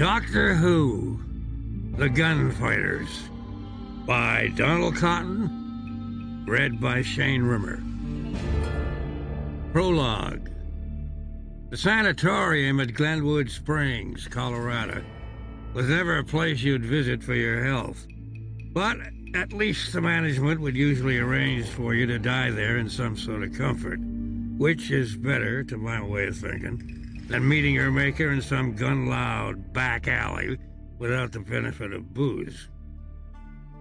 Doctor Who The Gunfighters by Donald Cotton, read by Shane Rimmer. Prologue The sanatorium at Glenwood Springs, Colorado, was never a place you'd visit for your health. But at least the management would usually arrange for you to die there in some sort of comfort, which is better, to my way of thinking, than meeting your maker in some gun-loud back alley without the benefit of booze.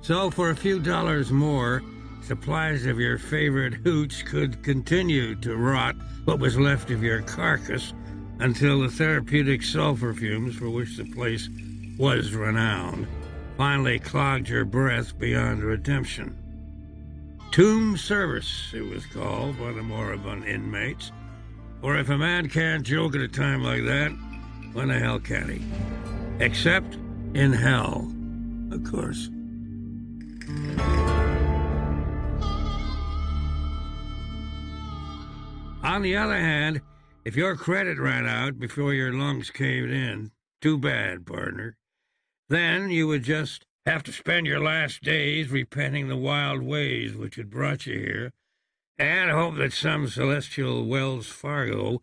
So for a few dollars more, supplies of your favorite hooch could continue to rot what was left of your carcass until the therapeutic sulfur fumes for which the place was renowned finally clogged your breath beyond redemption. Tomb service, it was called by the moribund inmates. For if a man can't joke at a time like that, when the hell can he? Except in hell, of course. On the other hand, if your credit ran out before your lungs caved in, too bad, partner. Then you would just have to spend your last days repenting the wild ways which had brought you here, and hope that some celestial Wells Fargo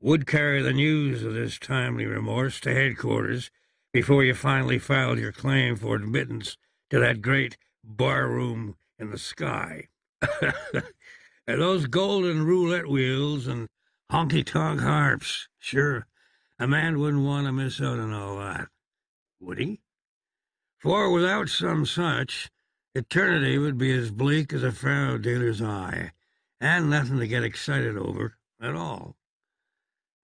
would carry the news of this timely remorse to headquarters before you finally filed your claim for admittance to that great barroom in the sky. and those golden roulette wheels and honky-tonk harps, sure, a man wouldn't want to miss out on all that, would he? For without some such, eternity would be as bleak as a faro dealer's eye, and nothing to get excited over at all.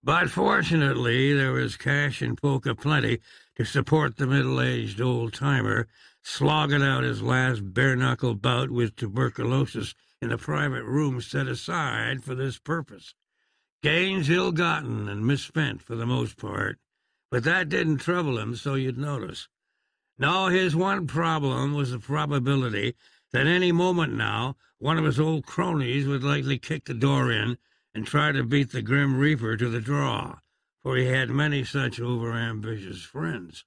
But fortunately, there was cash in polka plenty to support the middle-aged old-timer slogging out his last bare-knuckle bout with tuberculosis in a private room set aside for this purpose. Gains ill-gotten and misspent for the most part, but that didn't trouble him so you'd notice. No, his one problem was the probability that any moment now one of his old cronies would likely kick the door in and try to beat the Grim Reaper to the draw, for he had many such over-ambitious friends.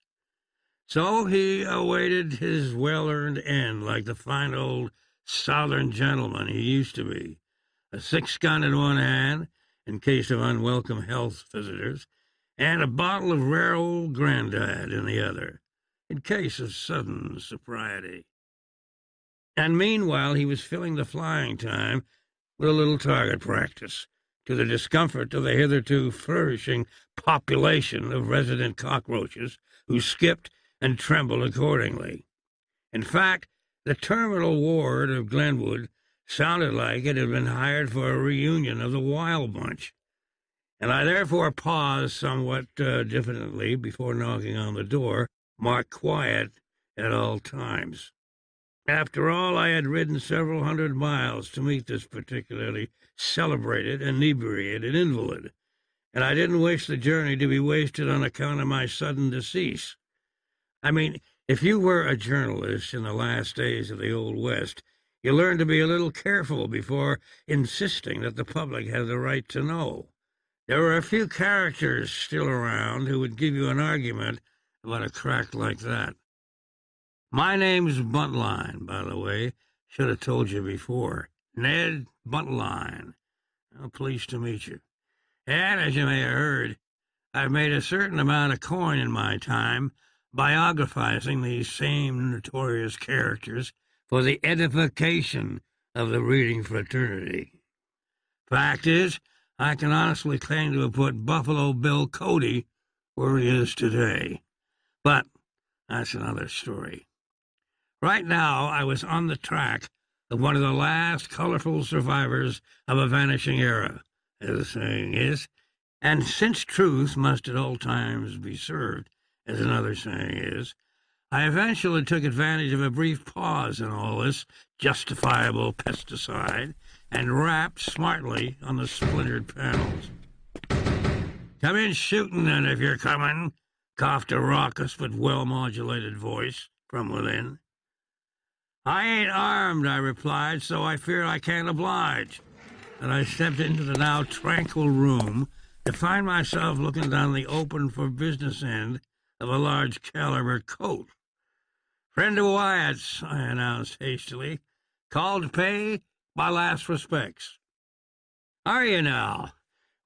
So he awaited his well-earned end like the fine old southern gentleman he used to be, a six-gun in one hand in case of unwelcome health visitors, and a bottle of rare old grandad in the other in case of sudden sobriety. And meanwhile he was filling the flying time with a little target practice, to the discomfort of the hitherto flourishing population of resident cockroaches, who skipped and trembled accordingly. In fact, the terminal ward of Glenwood sounded like it had been hired for a reunion of the Wild Bunch, and I therefore paused somewhat uh, diffidently before knocking on the door marked quiet at all times. After all, I had ridden several hundred miles to meet this particularly celebrated, inebriated invalid, and I didn't wish the journey to be wasted on account of my sudden decease. I mean, if you were a journalist in the last days of the Old West, you learned to be a little careful before insisting that the public had the right to know. There were a few characters still around who would give you an argument about a crack like that. My name's Buntline, by the way. Should have told you before. Ned Buntline. Well, pleased to meet you. And as you may have heard, I've made a certain amount of coin in my time biographizing these same notorious characters for the edification of the reading fraternity. Fact is, I can honestly claim to have put Buffalo Bill Cody where he is today. But that's another story. Right now, I was on the track of one of the last colorful survivors of a vanishing era, as the saying is, and since truth must at all times be served, as another saying is, I eventually took advantage of a brief pause in all this justifiable pesticide and rapped smartly on the splintered panels. Come in shooting, then, if you're coming, coughed a raucous but well-modulated voice from within. I ain't armed, I replied, so I fear I can't oblige. And I stepped into the now tranquil room to find myself looking down the open for business end of a large caliber Colt. Friend of Wyatt's, I announced hastily. Called to pay my last respects. Are you now?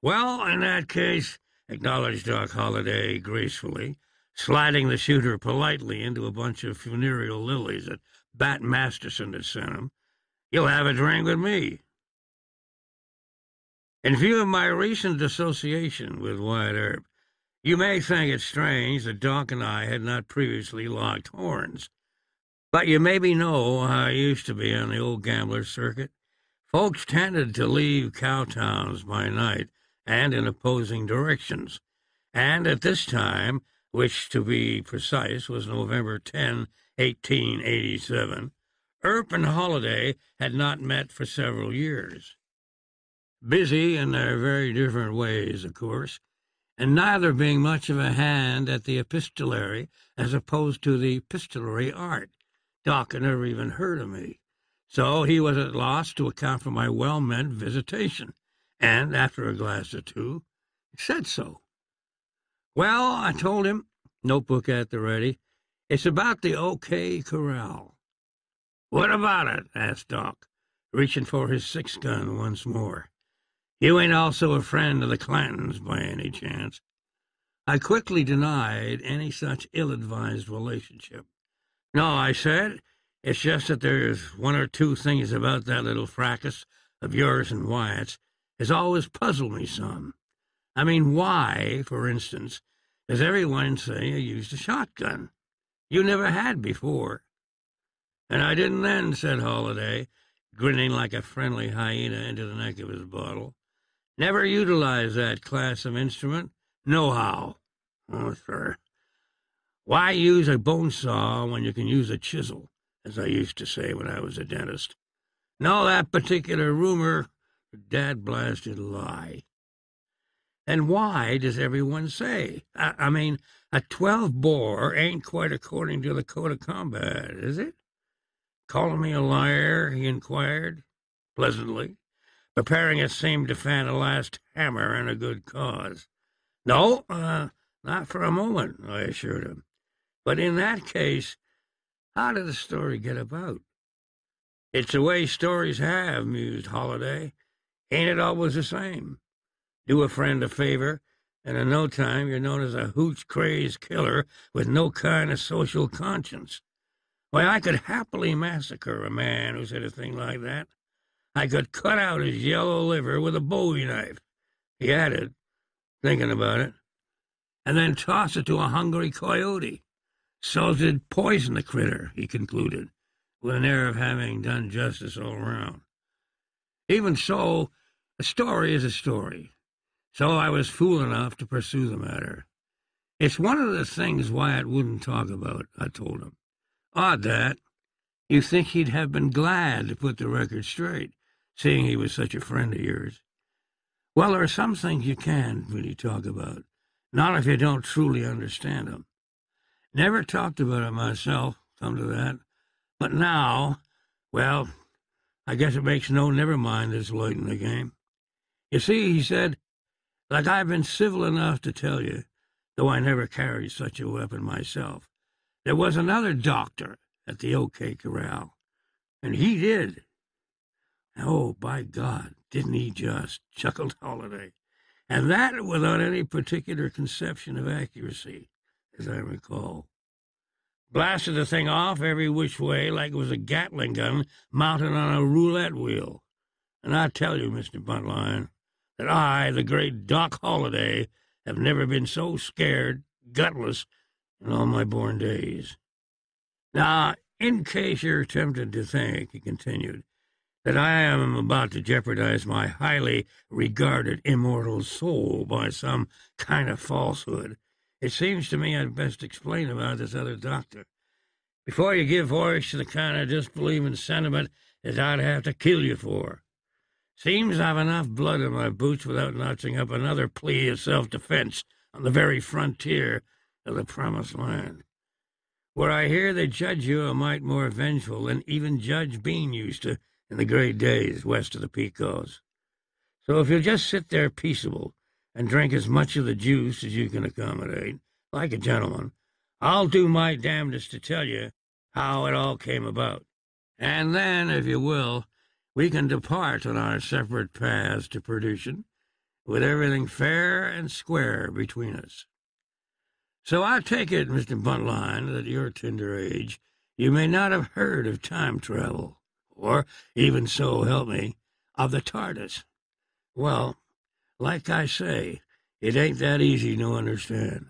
Well, in that case, acknowledged Doc Holliday gracefully, sliding the shooter politely into a bunch of funereal lilies that Bat Masterson had sent him. You'll have a drink with me. In view of my recent association with Wyatt Earp, you may think it strange that Doc and I had not previously locked horns. But you maybe know how I used to be on the old gambler circuit. Folks tended to leave cow towns by night and in opposing directions. And at this time, which to be precise was November 10, 1887, Earp and Holliday had not met for several years. Busy in their very different ways, of course, and neither being much of a hand at the epistolary as opposed to the epistolary art. Doc had never even heard of me, so he was at loss to account for my well meant visitation, and after a glass or two, said so. Well, I told him, notebook at the ready, it's about the OK Corral. What about it? asked Doc, reaching for his six gun once more. You ain't also a friend of the Clantons by any chance? I quickly denied any such ill advised relationship. No, I said, it's just that there's one or two things about that little fracas of yours and Wyatt's has always puzzled me some. I mean, why, for instance, does everyone say you used a shotgun? You never had before. And I didn't then, said Holliday, grinning like a friendly hyena into the neck of his bottle. Never utilize that class of instrument, nohow. Oh, sir. Why use a bone saw when you can use a chisel, as I used to say when I was a dentist? No, that particular rumor, dad blasted lie. And why does everyone say? I, I mean, a 12 bore ain't quite according to the code of combat, is it? Calling me a liar, he inquired, pleasantly preparing it seemed to fan a last hammer in a good cause. No, uh, not for a moment, I assured him. But in that case, how did the story get about? It's the way stories have, mused Holliday. Ain't it always the same? Do a friend a favor, and in no time you're known as a hooch crazed killer with no kind of social conscience. Why, I could happily massacre a man who said a thing like that. I could cut out his yellow liver with a bowie knife, he added, thinking about it, and then toss it to a hungry coyote. So's poison the critter, he concluded, with an air of having done justice all round. Even so, a story is a story. So I was fool enough to pursue the matter. It's one of the things Wyatt wouldn't talk about, I told him. Odd that. You think he'd have been glad to put the record straight seeing he was such a friend of yours. Well, there are some things you can really talk about, not if you don't truly understand them. Never talked about it myself, come to that. But now, well, I guess it makes no never mind this late in the game. You see, he said, like I've been civil enough to tell you, though I never carried such a weapon myself, there was another doctor at the OK Corral, and he did. Oh, by God, didn't he just? chuckled Holliday. And that without any particular conception of accuracy, as I recall. Blasted the thing off every which way like it was a Gatling gun mounted on a roulette wheel. And I tell you, Mr. Buntline, that I, the great Doc Holliday, have never been so scared, gutless, in all my born days. Now, in case you're tempted to think, he continued, that I am about to jeopardize my highly regarded immortal soul by some kind of falsehood, it seems to me I'd best explain about this other doctor. Before you give voice to the kind of disbelieving sentiment that I'd have to kill you for. Seems I've enough blood in my boots without notching up another plea of self defense on the very frontier of the promised land, where I hear they judge you a mite more vengeful than even Judge Bean used to in the great days west of the Pecos. So if you'll just sit there peaceable and drink as much of the juice as you can accommodate, like a gentleman, I'll do my damnedest to tell you how it all came about. And then, if you will, we can depart on our separate paths to perdition, with everything fair and square between us. So I take it, Mr. Buntline, that at your tender age you may not have heard of time travel, or, even so help me, of the TARDIS. Well, like I say, it ain't that easy to understand.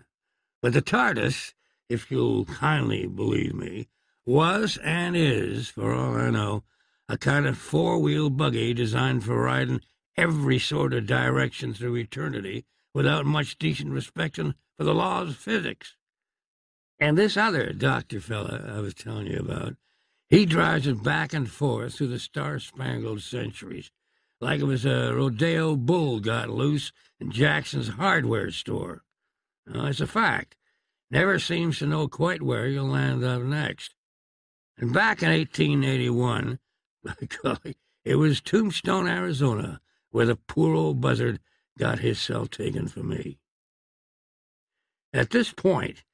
But the TARDIS, if you'll kindly believe me, was and is, for all I know, a kind of four-wheel buggy designed for riding every sort of direction through eternity without much decent respect for the laws of physics. And this other doctor fella I was telling you about, he drives it back and forth through the star-spangled centuries, like it was a rodeo bull got loose in Jackson's hardware store. Now, it's a fact. Never seems to know quite where you'll land up next. And back in 1881, by golly, it was Tombstone, Arizona, where the poor old buzzard got his cell taken for me. At this point,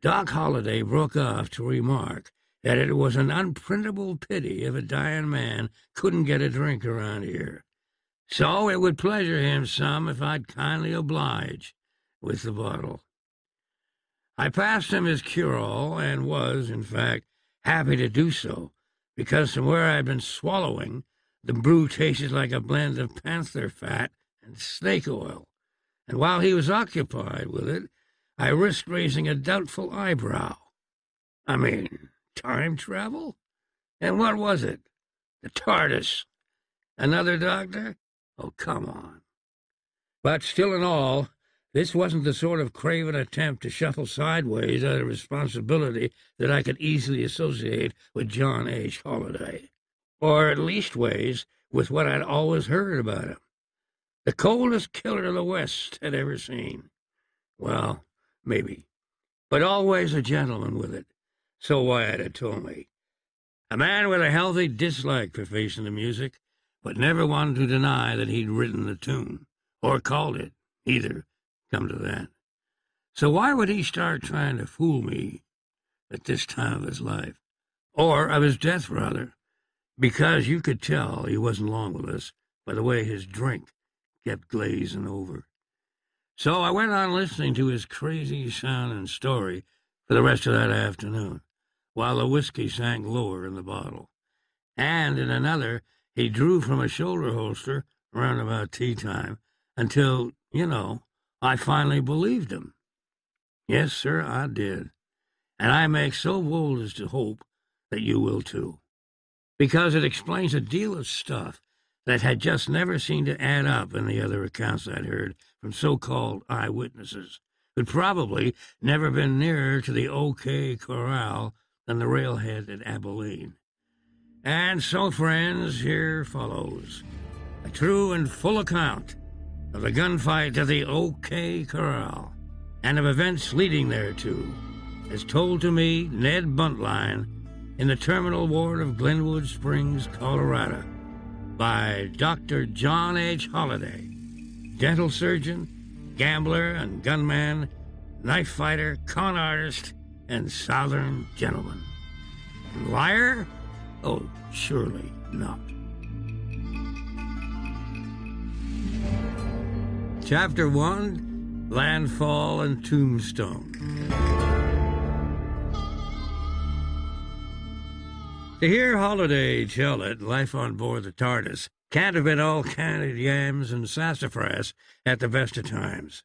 Doc Holliday broke off to remark that it was an unprintable pity if a dying man couldn't get a drink around here. So it would pleasure him some if I'd kindly oblige with the bottle. I passed him his cure-all and was, in fact, happy to do so, because from where I'd been swallowing, the brew tasted like a blend of panther fat and snake oil, and while he was occupied with it, I risked raising a doubtful eyebrow. I mean, time travel? And what was it? The TARDIS. Another doctor? Oh, come on. But still in all, this wasn't the sort of craven attempt to shuffle sideways out of responsibility that I could easily associate with John H. Holliday, or at leastways with what I'd always heard about him. The coldest killer the West had ever seen. Well, maybe, but always a gentleman with it, so Wyatt had told me. A man with a healthy dislike for facing the music, but never wanted to deny that he'd written the tune, or called it, either come to that. So why would he start trying to fool me at this time of his life? Or of his death, rather, because you could tell he wasn't long with us by the way his drink kept glazing over. So I went on listening to his crazy sounding story for the rest of that afternoon, while the whiskey sank lower in the bottle. And in another, he drew from a shoulder holster around about tea time until, you know, I finally believed him. Yes, sir, I did. And I make so bold as to hope that you will too. Because it explains a deal of stuff that had just never seemed to add up in the other accounts I'd heard from so-called eyewitnesses, who'd probably never been nearer to the OK Corral than the railhead at Abilene. And so, friends, here follows a true and full account of the gunfight at the OK Corral and of events leading thereto, as told to me, Ned Buntline, in the terminal ward of Glenwood Springs, Colorado, by Dr. John H. Holliday, dental surgeon, gambler and gunman, knife fighter, con artist, and southern gentleman. Liar? Oh, surely not. Chapter 1 Landfall and Tombstone. To hear Holliday tell it, life on board the TARDIS can't have been all candied yams and sassafras at the best of times.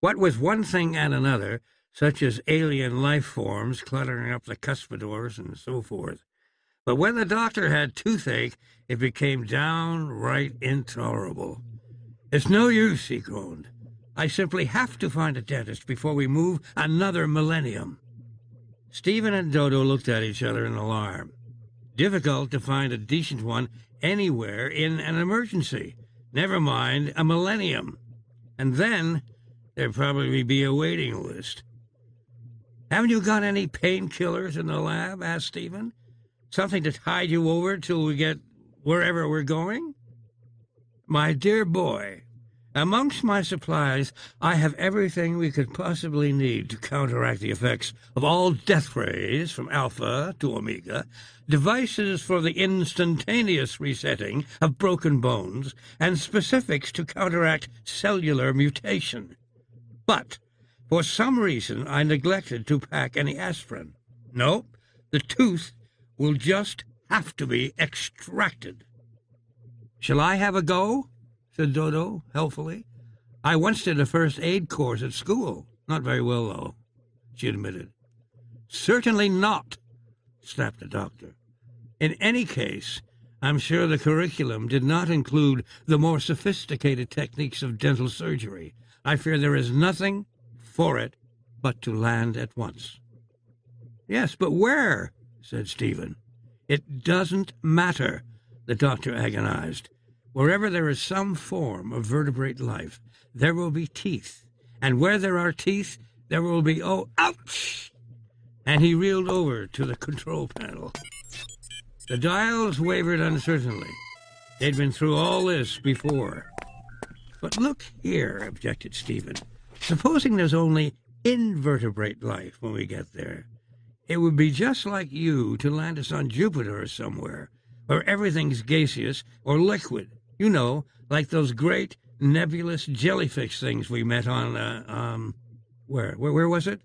What with one thing and another, such as alien life forms cluttering up the cuspidors and so forth. But when the doctor had toothache, it became downright intolerable. It's no use, he groaned. I simply have to find a dentist before we move another millennium. Stephen and Dodo looked at each other in alarm. Difficult to find a decent one anywhere in an emergency, never mind a millennium. And then there'd probably be a waiting list. Haven't you got any painkillers in the lab? asked Stephen. Something to tide you over till we get wherever we're going? My dear boy, Amongst my supplies, I have everything we could possibly need to counteract the effects of all death rays from alpha to omega, devices for the instantaneous resetting of broken bones, and specifics to counteract cellular mutation. But for some reason, I neglected to pack any aspirin. No, the tooth will just have to be extracted. Shall I have a go? Said Dodo helpfully. I once did a first aid course at school. Not very well, though, she admitted. Certainly not, snapped the doctor. In any case, I'm sure the curriculum did not include the more sophisticated techniques of dental surgery. I fear there is nothing for it but to land at once. Yes, but where? said Stephen. It doesn't matter, the doctor agonized. Wherever there is some form of vertebrate life, there will be teeth. And where there are teeth, there will be, oh, ouch! And he reeled over to the control panel. The dials wavered uncertainly. They'd been through all this before. But look here, objected Stephen. Supposing there's only invertebrate life when we get there. It would be just like you to land us on Jupiter or somewhere, where everything's gaseous or liquid, you know, like those great nebulous jellyfish things we met on, uh, um, where, where, where was it?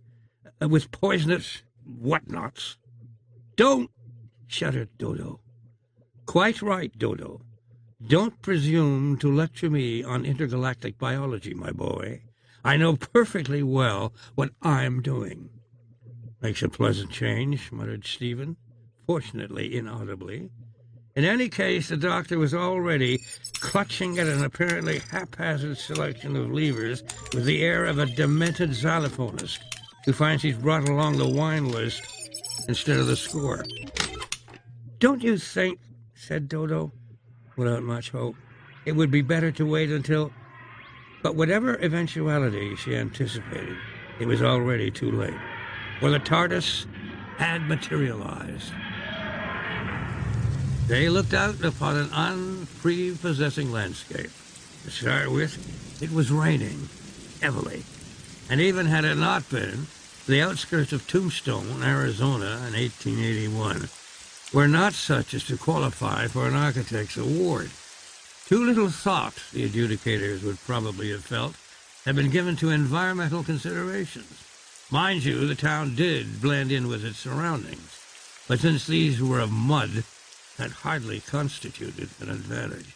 Uh, with poisonous whatnots. Don't, shuddered Dodo. Quite right, Dodo. Don't presume to lecture me on intergalactic biology, my boy. I know perfectly well what I'm doing. Makes a pleasant change, muttered Stephen, fortunately inaudibly. In any case, the doctor was already clutching at an apparently haphazard selection of levers with the air of a demented xylophonist who finds he's brought along the wine list instead of the score. Don't you think, said Dodo, without much hope, it would be better to wait until. But whatever eventuality she anticipated, it was already too late, for the TARDIS had materialized. They looked out upon an unprepossessing landscape. To start with, it was raining heavily, and even had it not been, the outskirts of Tombstone, Arizona, in 1881, were not such as to qualify for an architect's award. Too little thought, the adjudicators would probably have felt, had been given to environmental considerations. Mind you, the town did blend in with its surroundings, but since these were of mud, that hardly constituted an advantage.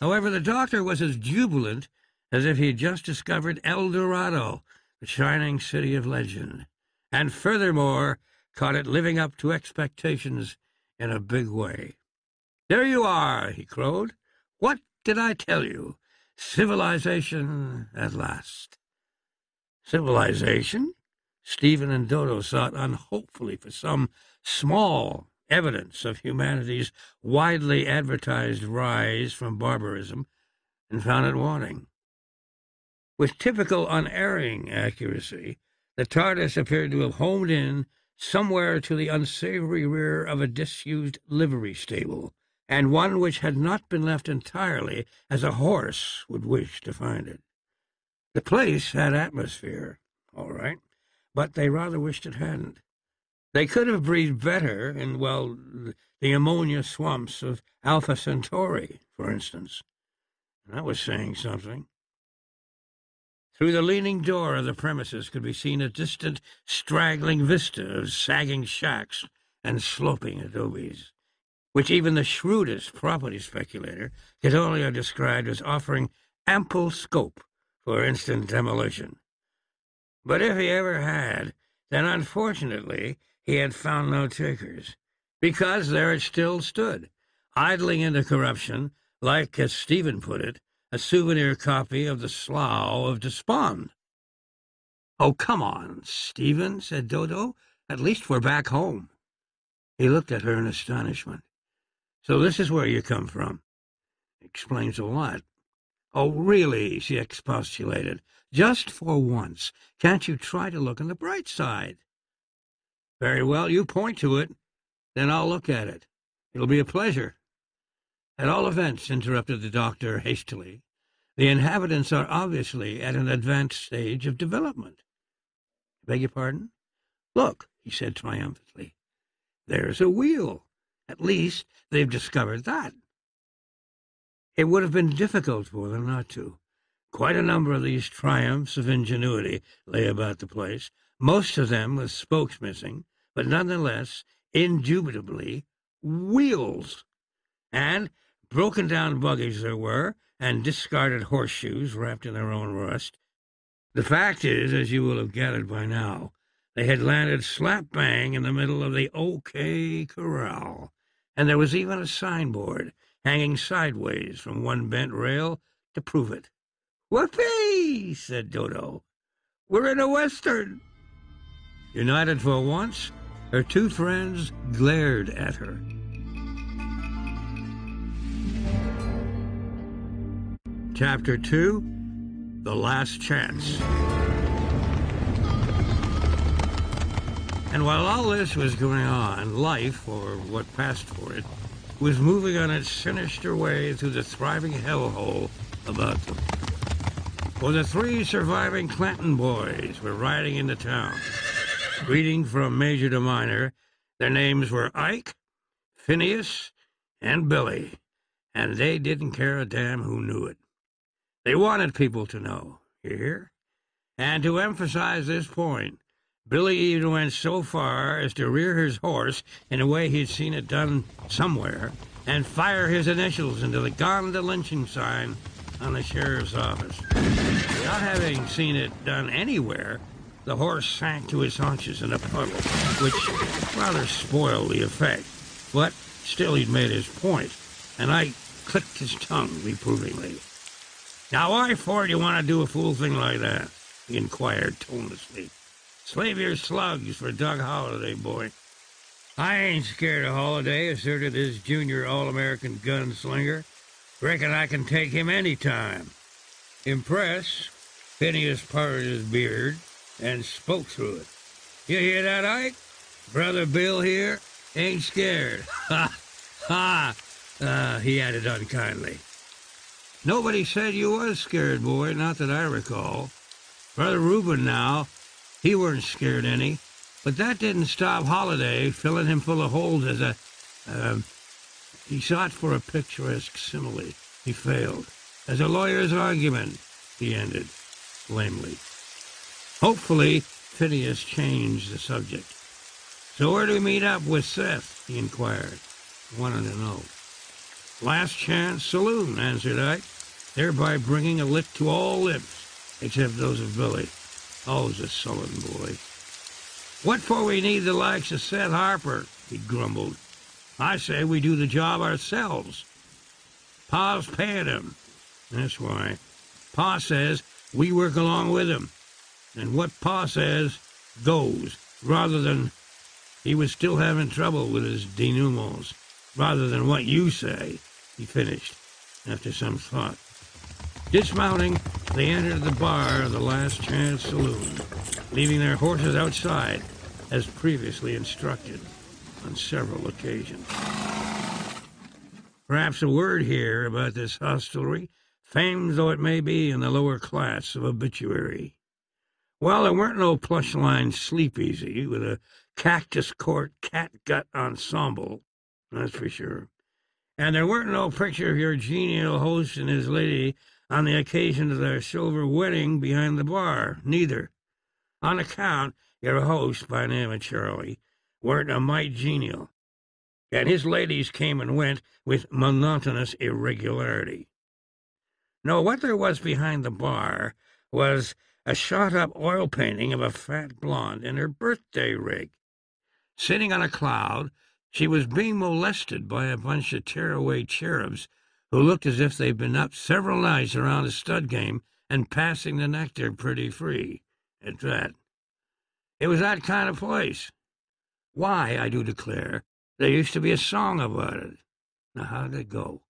However, the doctor was as jubilant as if he had just discovered El Dorado, the shining city of legend, and furthermore caught it living up to expectations in a big way. There you are, he crowed. What did I tell you? Civilization at last. Civilization? Stephen and Dodo sought unhopefully for some small evidence of humanity's widely advertised rise from barbarism and found it wanting. With typical unerring accuracy, the TARDIS appeared to have homed in somewhere to the unsavory rear of a disused livery stable, and one which had not been left entirely as a horse would wish to find it. The place had atmosphere, all right, but they rather wished it hadn't. They could have breathed better in, well, the ammonia swamps of Alpha Centauri, for instance. That was saying something. Through the leaning door of the premises could be seen a distant, straggling vista of sagging shacks and sloping adobes, which even the shrewdest property speculator could only have described as offering ample scope for instant demolition. But if he ever had, then unfortunately he had found no takers, because there it still stood, idling into corruption, like, as Stephen put it, a souvenir copy of the Slough of Despond. Oh, come on, Stephen, said Dodo. At least we're back home. He looked at her in astonishment. So this is where you come from. Explains a lot. Oh, really, she expostulated. Just for once, can't you try to look on the bright side? Very well, you point to it. Then I'll look at it. It'll be a pleasure. At all events, interrupted the doctor hastily, The inhabitants are obviously at an advanced stage of development. Beg your pardon? Look, he said triumphantly. There's a wheel. At least they've discovered that. It would have been difficult for them not to. Quite a number of these triumphs of ingenuity lay about the place, most of them with spokes missing, but nonetheless, indubitably, wheels. And broken down buggies there were, and discarded horseshoes wrapped in their own rust. The fact is, as you will have gathered by now, they had landed slap bang in the middle of the OK Corral, and there was even a signboard hanging sideways from one bent rail to prove it. Whoopee! said Dodo. We're in a Western. United for once, her two friends glared at her. Chapter 2 The Last Chance. And while all this was going on, life, or what passed for it, was moving on its sinister way through the thriving hellhole about them. For the three surviving Clanton boys were riding into town. Reading from major to minor, their names were Ike, Phineas, and Billy, and they didn't care a damn who knew it. They wanted people to know, you hear? And to emphasize this point, Billy even went so far as to rear his horse in a way he'd seen it done somewhere and fire his initials into the Gone to Lynching sign on the sheriff's office. Without having seen it done anywhere, the horse sank to his haunches in a puddle, which rather spoiled the effect. But still he'd made his point, and Ike clicked his tongue reprovingly. Now why for do you want to do a fool thing like that? he inquired tonelessly. Slave your slugs for Doc Holliday, boy. I ain't scared of Holliday, asserted his junior All-American gunslinger. Reckon I can take him any time. Impressed, Phineas parted his beard and spoke through it. You hear that, Ike? Brother Bill here ain't scared. Ha! Ha! Uh, he added unkindly. Nobody said you was scared, boy, not that I recall. Brother Reuben now, he weren't scared any, but that didn't stop Holliday filling him full of holes as a. Uh, he sought for a picturesque simile. He failed. As a lawyer's argument, he ended lamely. Hopefully, Phineas changed the subject. So where do we meet up with Seth? he inquired. Wanted to know. Last Chance Saloon, answered Ike, thereby bringing a lick to all lips, except those of Billy. Oh, Always a sullen boy. What for we need the likes of Seth Harper, he grumbled. I say we do the job ourselves. Pa's paying him. That's why. Pa says we work along with him. And what Pa says goes, rather than he was still having trouble with his denouements, rather than what you say, he finished, after some thought. Dismounting, they entered the bar of the Last Chance Saloon, leaving their horses outside, as previously instructed on several occasions. Perhaps a word here about this hostelry, famed though it may be in the lower class of obituary. Well, there weren't no plush-lined sleepeasy with a cactus court catgut ensemble, that's for sure. And there weren't no picture of your genial host and his lady on the occasion of their silver wedding behind the bar, neither. On account, your host, by name of Charlie, weren't a mite genial, and his ladies came and went with monotonous irregularity. No, what there was behind the bar was a shot-up oil painting of a fat blonde in her birthday rig. Sitting on a cloud, she was being molested by a bunch of tearaway cherubs who looked as if they'd been up several nights around a stud game and passing the nectar pretty free, at that. It was that kind of place. Why, I do declare, there used to be a song about it. Now, how'd it go?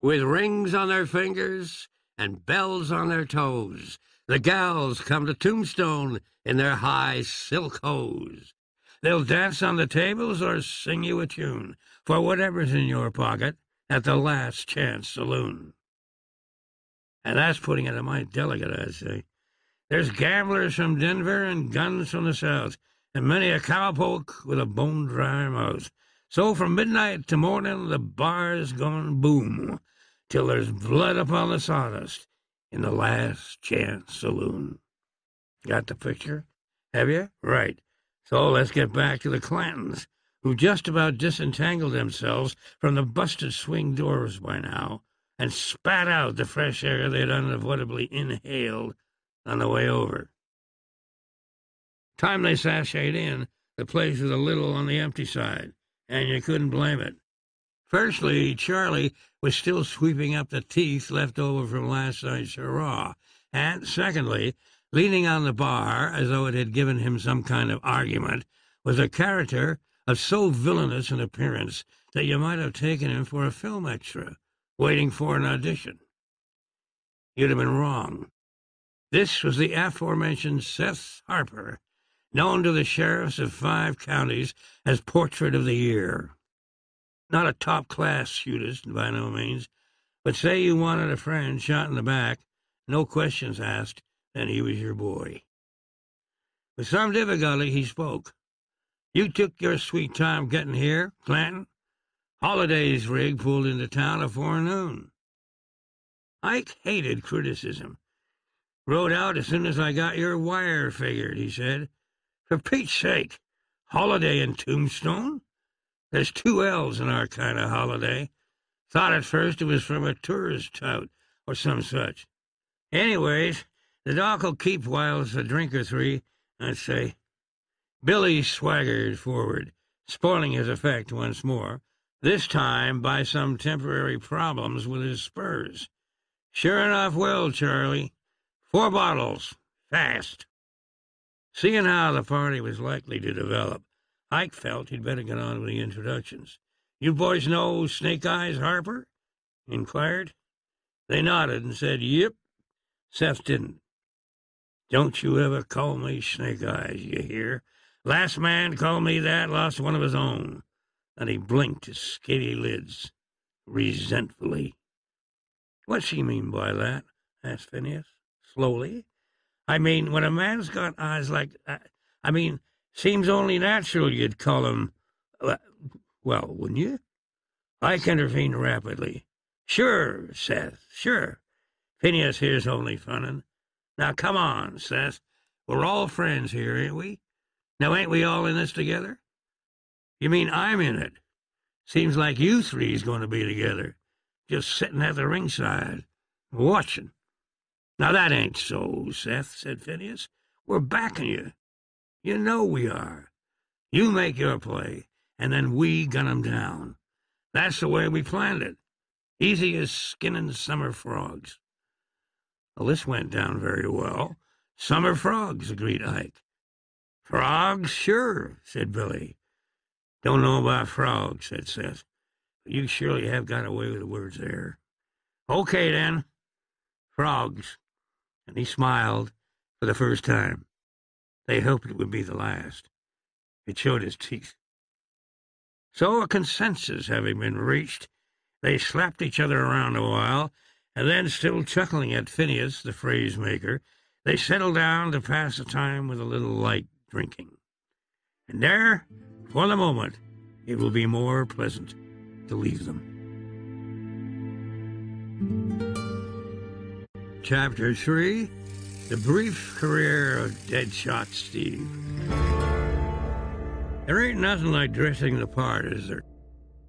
With rings on their fingers and bells on their toes, the gals come to Tombstone in their high silk hose. They'll dance on the tables or sing you a tune for whatever's in your pocket at the Last Chance Saloon. and that's putting it a mite delicate, I'd say. There's gamblers from Denver and guns from the south, and many a cowpoke with a bone dry mouth. So from midnight to morning the bar's gone boom, till there's blood upon the sawdust in the last chance saloon. Got the picture? Have you? Right. So let's get back to the Clantons, who just about disentangled themselves from the busted swing doors by now, and spat out the fresh air they'd unavoidably inhaled on the way over. Time they sashayed in, the place was a little on the empty side, and you couldn't blame it. Firstly, Charlie was still sweeping up the teeth left over from last night's hurrah, and secondly, leaning on the bar as though it had given him some kind of argument, was a character of so villainous an appearance that you might have taken him for a film extra waiting for an audition. You'd have been wrong. This was the aforementioned Seth Harper, known to the sheriffs of five counties as Portrait of the Year. Not a top class shootist by no means, but say you wanted a friend shot in the back, no questions asked, then he was your boy. With some difficulty he spoke. You took your sweet time getting here, Clanton. Holliday's rig pulled into town afore noon. Ike hated criticism. Rode out as soon as I got your wire figured, he said. For Pete's sake, Holiday and Tombstone? There's two L's in our kind of holiday. Thought at first it was from a tourist tout or some such. Anyways, the doc'll keep whiles a drink or three, I'd say. Billy swaggered forward, spoiling his effect once more, this time by some temporary problems with his spurs. Sure enough, well, Charlie. Four bottles, fast. Seeing how the party was likely to develop, Ike felt he'd better get on with the introductions. You boys know Snake Eyes Harper? he inquired. They nodded and said, Yep. Seth didn't. Don't you ever call me Snake Eyes, you hear? Last man called me that lost one of his own. And he blinked his scaly lids resentfully. What's he mean by that? asked Phineas, slowly. I mean, when a man's got eyes like that, I mean, Seems only natural you'd call him. Uh, well, wouldn't you? Ike intervened rapidly. Sure, Seth, sure. Phineas here's only funnin'. Now come on, Seth. We're all friends here, ain't we? Now ain't we all in this together? You mean I'm in it? Seems like you three's going to be together, just sitting at the ringside, watching. Now that ain't so, Seth, said Phineas. We're backing you. You know we are. You make your play, and then we gun 'em down. That's the way we planned it. Easy as skinning summer frogs. Well, this went down very well. Summer frogs, agreed Ike. Frogs, sure, said Billy. Don't know about frogs, said Seth. But you surely have got away with the words there. Okay, then. Frogs. And he smiled for the first time. They hoped it would be the last. It showed his teeth. So, a consensus having been reached, they slapped each other around a while, and then, still chuckling at Phineas, the phrase maker, they settled down to pass the time with a little light drinking. And there, for the moment, it will be more pleasant to leave them. Chapter 3 the brief career of Deadshot Steve. There ain't nothing like dressing the part, is there?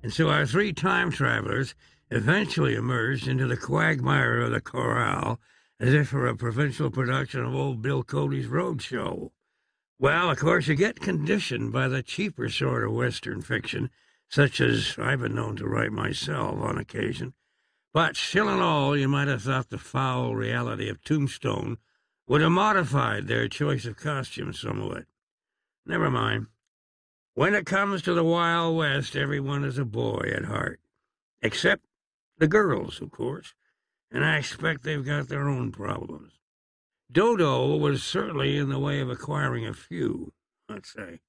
And so our three time travelers eventually emerged into the quagmire of the corral as if for a provincial production of old Bill Cody's Road Show. Well, of course, you get conditioned by the cheaper sort of Western fiction, such as I've been known to write myself on occasion. But still in all, you might have thought the foul reality of Tombstone would have modified their choice of costume somewhat. Never mind. When it comes to the Wild West, everyone is a boy at heart. Except the girls, of course, and I expect they've got their own problems. Dodo was certainly in the way of acquiring a few, let's say,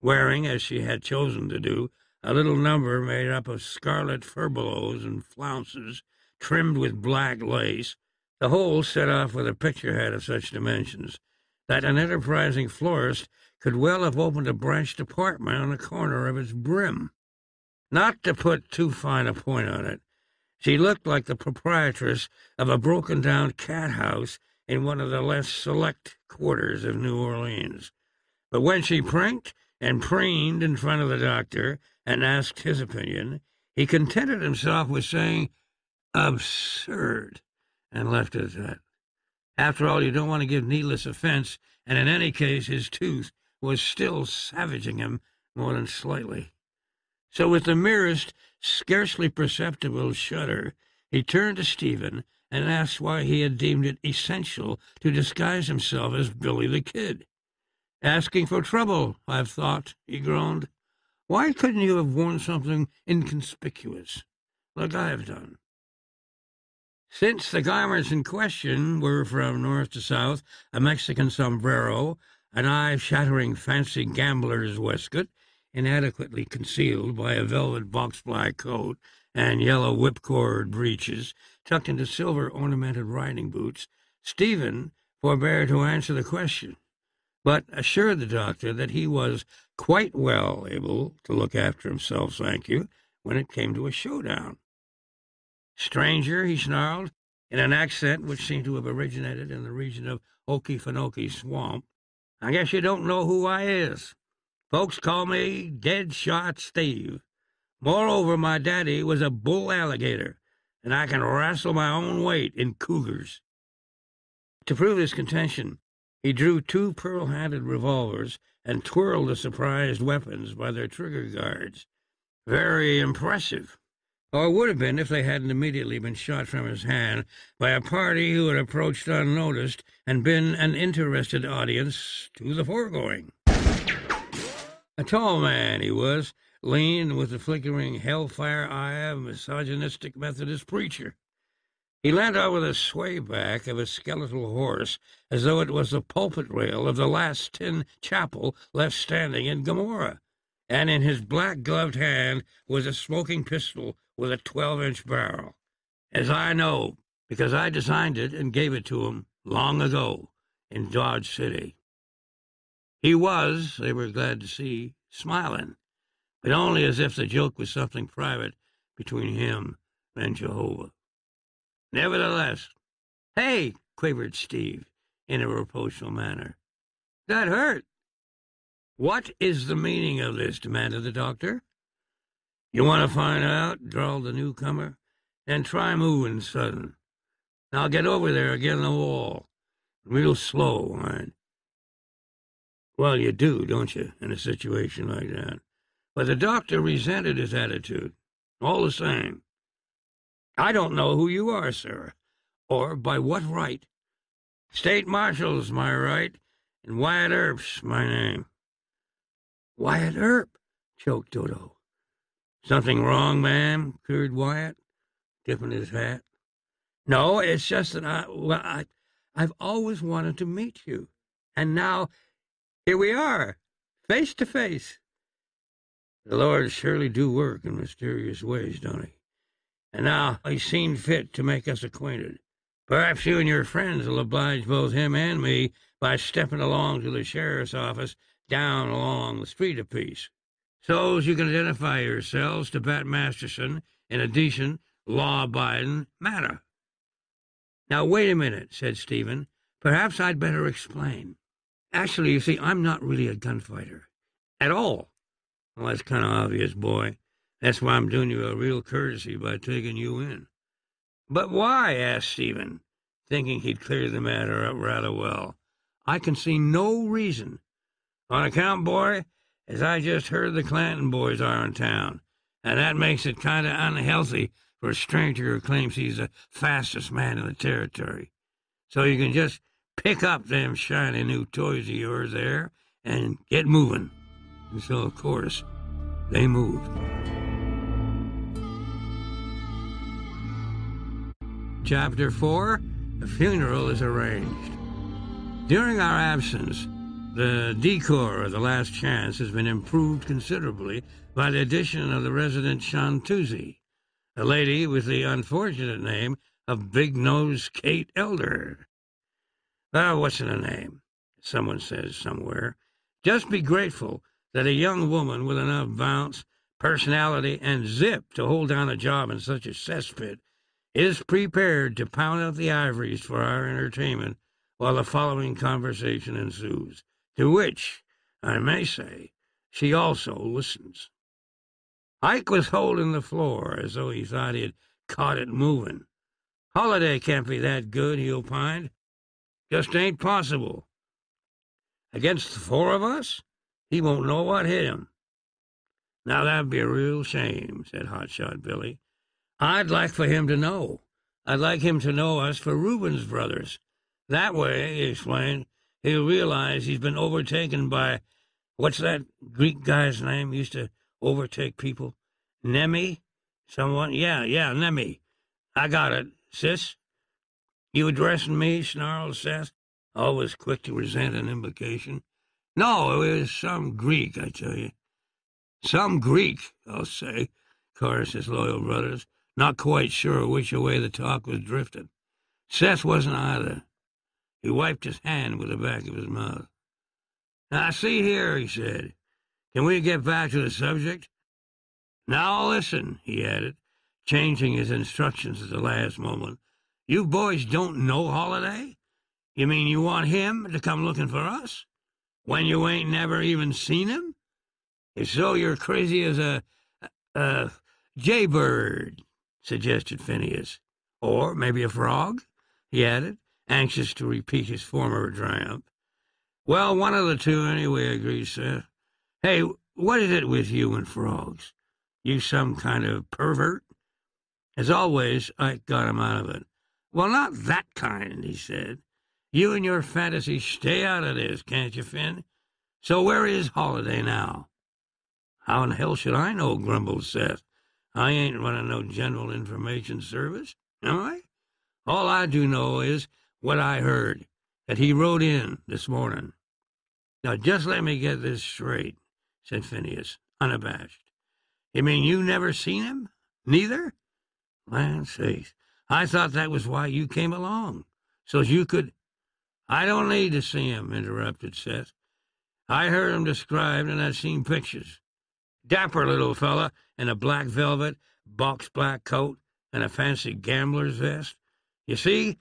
wearing, as she had chosen to do, a little number made up of scarlet furbelows and flounces trimmed with black lace, The whole set off with a picture head of such dimensions that an enterprising florist could well have opened a branch department on the corner of its brim. Not to put too fine a point on it, she looked like the proprietress of a broken down cat house in one of the less select quarters of New Orleans. But when she prinked and preened in front of the doctor and asked his opinion, he contented himself with saying, absurd, and left it at that. After all, you don't want to give needless offense, and in any case, his tooth was still savaging him more than slightly. So, with the merest, scarcely perceptible shudder, he turned to Stephen and asked why he had deemed it essential to disguise himself as Billy the Kid. Asking for trouble, I've thought, he groaned. Why couldn't you have worn something inconspicuous, like I've done? Since the garments in question were from north to south a Mexican sombrero, an eye-shattering fancy gambler's waistcoat, inadequately concealed by a velvet box-black coat and yellow whipcord breeches tucked into silver ornamented riding boots, Stephen forbore to answer the question, but assured the doctor that he was quite well able to look after himself, thank you, when it came to a showdown. Stranger, he snarled, in an accent which seemed to have originated in the region of Okefenokee Swamp, I guess you don't know who I is. Folks call me Dead Shot Steve. Moreover, my daddy was a bull alligator, and I can wrestle my own weight in cougars. To prove his contention, he drew two pearl-handled revolvers and twirled the surprised weapons by their trigger guards. Very impressive. Or would have been if they hadn't immediately been shot from his hand by a party who had approached unnoticed and been an interested audience to the foregoing. A tall man he was, lean, with the flickering hellfire eye of a misogynistic Methodist preacher. He leant over the sway back of a skeletal horse as though it was the pulpit rail of the last tin chapel left standing in Gomorrah, and in his black gloved hand was a smoking pistol with a twelve inch barrel. As I know, because I designed it and gave it to him long ago in Dodge City. He was, they were glad to see, smiling, but only as if the joke was something private between him and Jehovah. Nevertheless, hey, quavered Steve in a reproachful manner. That hurt. What is the meaning of this? demanded the doctor. You want to find out? drawled the newcomer. Then try moving sudden. Now get over there against the wall. Real slow, mind. Well, you do, don't you, in a situation like that? But the doctor resented his attitude. All the same. I don't know who you are, sir, or by what right. State Marshal's my right, and Wyatt Earp's my name. Wyatt Earp, choked Dodo. Something wrong, ma'am? queried Wyatt, tipping his hat. No, it's just that I, well, I, I've always wanted to meet you, and now here we are, face to face. The Lord surely do work in mysterious ways, don't he? And now he's seen fit to make us acquainted. Perhaps you and your friends will oblige both him and me by stepping along to the sheriff's office down along the street a piece, so's you can identify yourselves to Bat Masterson in a decent, law-abiding manner. Now, wait a minute, said Stephen. Perhaps I'd better explain. Actually, you see, I'm not really a gunfighter. At all. Well, that's kind of obvious, boy. That's why I'm doing you a real courtesy by taking you in. But why? asked Stephen, thinking he'd cleared the matter up rather well. I can see no reason. On account, boy, as I just heard the Clanton boys are in town, and that makes it kind of unhealthy for a stranger who claims he's the fastest man in the territory. So you can just pick up them shiny new toys of yours there and get moving. And so, of course, they moved. Chapter 4 The funeral is arranged. During our absence, the decor of the last chance has been improved considerably by the addition of the resident Shantuzzi, a lady with the unfortunate name of Big Nose Kate Elder. Oh, what's in a name? Someone says somewhere. Just be grateful that a young woman with enough bounce, personality, and zip to hold down a job in such a cesspit is prepared to pound out the ivories for our entertainment while the following conversation ensues, to which, I may say, she also listens. Ike was holding the floor as though he thought he had caught it moving. Holliday can't be that good, he opined. Just ain't possible. Against the four of us, he won't know what hit him. Now that'd be a real shame, said Hotshot Billy. I'd like for him to know. I'd like him to know us for Reuben's brothers. That way, he explained, he'll realize he's been overtaken by what's that Greek guy's name used to overtake people? Nemi? Someone? Yeah, yeah, Nemi. I got it, sis. You addressing me? snarled Seth, always quick to resent an implication. No, it was some Greek, I tell you. Some Greek, I'll say, chorused his loyal brothers, not quite sure which way the talk was drifting. Seth wasn't either. He wiped his hand with the back of his mouth. Now, see here, he said. Can we get back to the subject? Now listen, he added, changing his instructions at the last moment. You boys don't know Holliday? You mean you want him to come looking for us? When you ain't never even seen him? If so, you're crazy as a, a jaybird, suggested Phineas. Or maybe a frog, he added, anxious to repeat his former triumph. Well, one of the two anyway, agreed Seth. Hey, what is it with you and frogs? You some kind of pervert? As always, Ike got him out of it. Well, not that kind, he said. You and your fantasy stay out of this, can't you, Finn? So where is Holliday now? How in hell should I know, grumbled Seth. I ain't running no general information service, am I? All I do know is what I heard, that he rode in this morning. Now, just let me get this straight, said Phineas, unabashed. You mean you never seen him? Neither? Land sakes, I thought that was why you came along, so you could. I don't need to see him, interrupted Seth. I heard him described and I've seen pictures. Dapper little fella in a black velvet, box black coat, and a fancy gambler's vest. You see,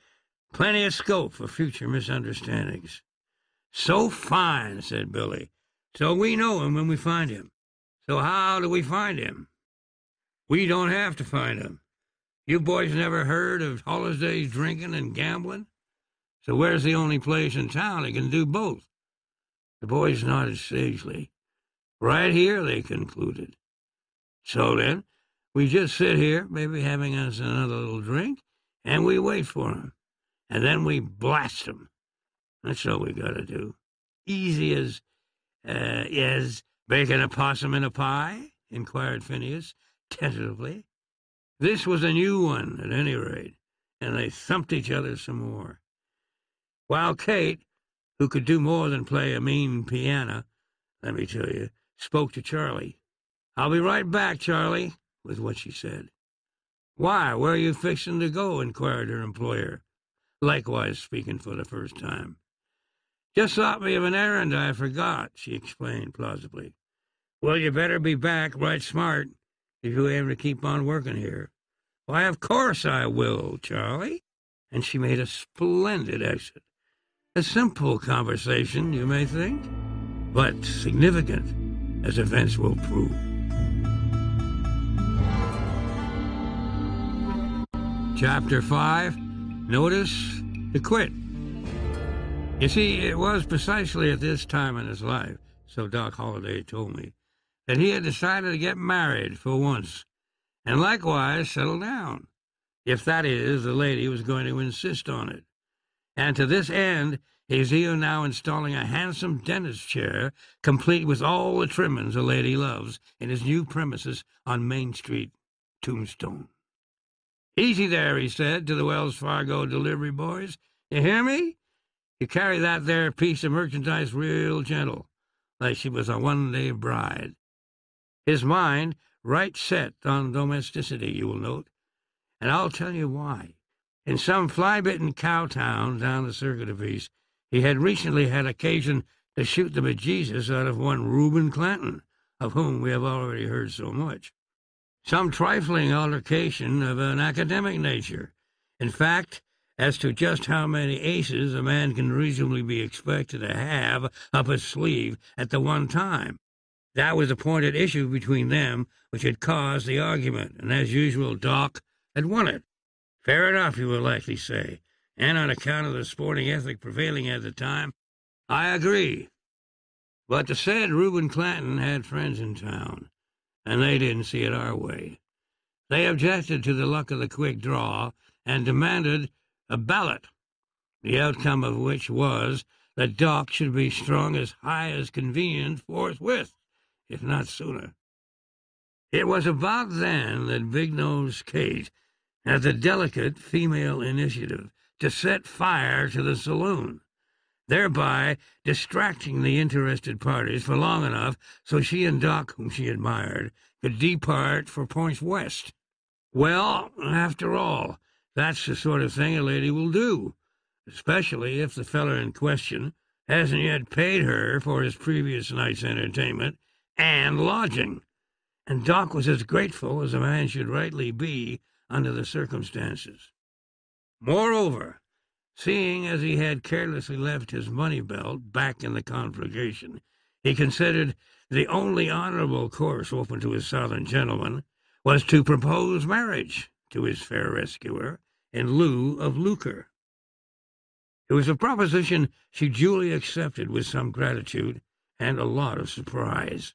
plenty of scope for future misunderstandings. So fine, said Billy. So we know him when we find him. So how do we find him? We don't have to find him. You boys never heard of Holliday's drinking and gambling? So where's the only place in town that can do both? The boys nodded sagely. Right here, they concluded. So then, we just sit here, maybe having us another little drink, and we wait for 'em, and then we blast 'em. That's all we got to do. Easy as, uh, as baking a possum in a pie? inquired Phineas, tentatively. This was a new one, at any rate, and they thumped each other some more. While Kate, who could do more than play a mean piano, let me tell you, spoke to Charlie. I'll be right back, Charlie, was what she said. Why, where are you fixing to go? inquired her employer, likewise speaking for the first time. Just thought me of an errand I forgot, she explained plausibly. Well, you better be back right smart if you aim to keep on working here. Why, of course I will, Charlie. And she made a splendid exit. A simple conversation, you may think, but significant, as events will prove. Chapter 5 Notice to Quit. You see, it was precisely at this time in his life, so Doc Holliday told me, that he had decided to get married for once, and likewise settle down, if that is, the lady was going to insist on it. And to this end, is even now installing a handsome dentist chair, complete with all the trimmings a lady loves, in his new premises on Main Street, Tombstone. Easy there, he said to the Wells Fargo delivery boys. You hear me? You carry that there piece of merchandise real gentle, like she was a one-day bride. His mind right set on domesticity, you will note, and I'll tell you why. in some fly-bitten cow town down the Circuit of Peace, he had recently had occasion to shoot the bejesus out of one Reuben Clanton, of whom we have already heard so much. Some trifling altercation of an academic nature. In fact, as to just how many aces a man can reasonably be expected to have up his sleeve at the one time. That was the point at issue between them which had caused the argument, and as usual, Doc had won it. Fair enough, you will likely say, and on account of the sporting ethic prevailing at the time, I agree. But the said Reuben Clanton had friends in town, and they didn't see it our way. They objected to the luck of the quick draw and demanded a ballot, the outcome of which was that Doc should be strung as high as convenient forthwith, if not sooner. It was about then that Big Nose Kate had the delicate female initiative to set fire to the saloon, thereby distracting the interested parties for long enough so she and Doc, whom she admired, could depart for points west. Well, after all, that's the sort of thing a lady will do, especially if the feller in question hasn't yet paid her for his previous night's entertainment and lodging. And Doc was as grateful as a man should rightly be under the circumstances. Moreover, seeing as he had carelessly left his money belt back in the conflagration, he considered the only honorable course open to his southern gentleman was to propose marriage to his fair rescuer in lieu of lucre. It was a proposition she duly accepted with some gratitude and a lot of surprise,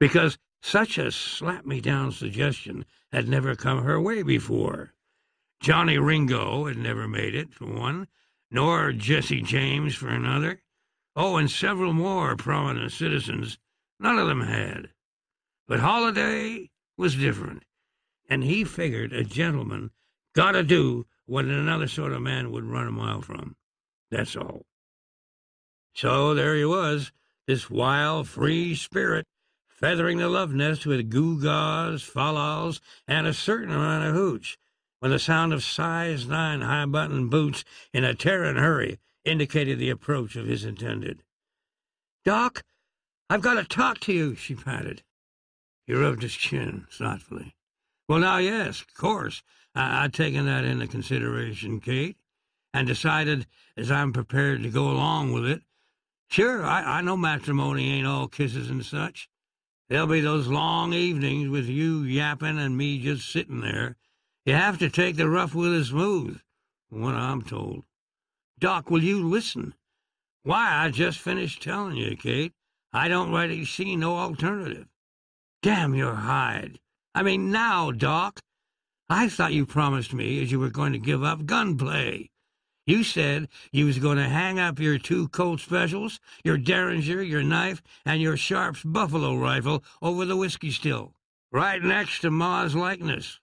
because such a slap-me-down suggestion had never come her way before. Johnny Ringo had never made it, for one, nor Jesse James for another. Oh, and several more prominent citizens, none of them had. But Holliday was different and he figured a gentleman got to do what another sort of man would run a mile from. That's all. So there he was, this wild, free spirit, feathering the love nest with gewgaws, fal and a certain amount of hooch, when the sound of size nine high button boots in a tearing hurry indicated the approach of his intended. Doc, I've got to talk to you, she panted. He rubbed his chin thoughtfully. Well, now, yes, of course. I, I'd taken that into consideration, Kate, and decided as I'm prepared to go along with it. Sure, I, I know matrimony ain't all kisses and such. There'll be those long evenings with you yapping and me just sitting there. You have to take the rough with the smooth, from what I'm told. Doc, will you listen? Why, I just finished telling you, Kate. I don't really see no alternative. Damn your hide. I mean, now, Doc. I thought you promised me as you were going to give up gunplay. You said you was going to hang up your two Colt specials, your Derringer, your knife, and your Sharps buffalo rifle over the whiskey still, right next to Ma's likeness.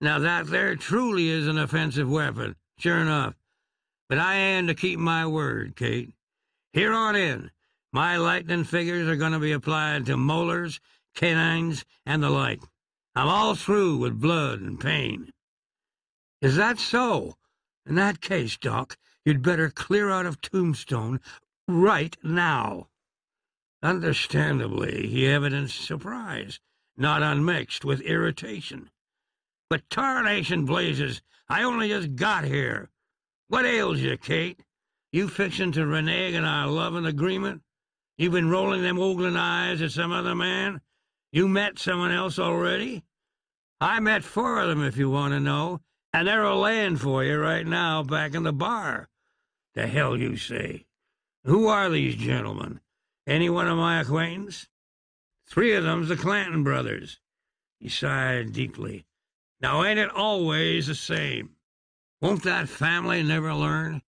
Now that there truly is an offensive weapon, sure enough. But I am to keep my word, Kate. Here on in, my lightning figures are going to be applied to molars canines, and the like. I'm all through with blood and pain. Is that so? In that case, Doc, you'd better clear out of Tombstone right now. Understandably, he evidenced surprise, not unmixed with irritation. But tarnation blazes, I only just got here. What ails you, Kate? You fixin' to renege on our loving agreement? You been rolling them ogling eyes at some other man? You met someone else already? I met four of them, if you want to know, and they're a laying for you right now back in the bar. The hell you say? Who are these gentlemen? Any one of my acquaintance? Three of them's the Clanton brothers. He sighed deeply. Now, ain't it always the same? Won't that family never learn?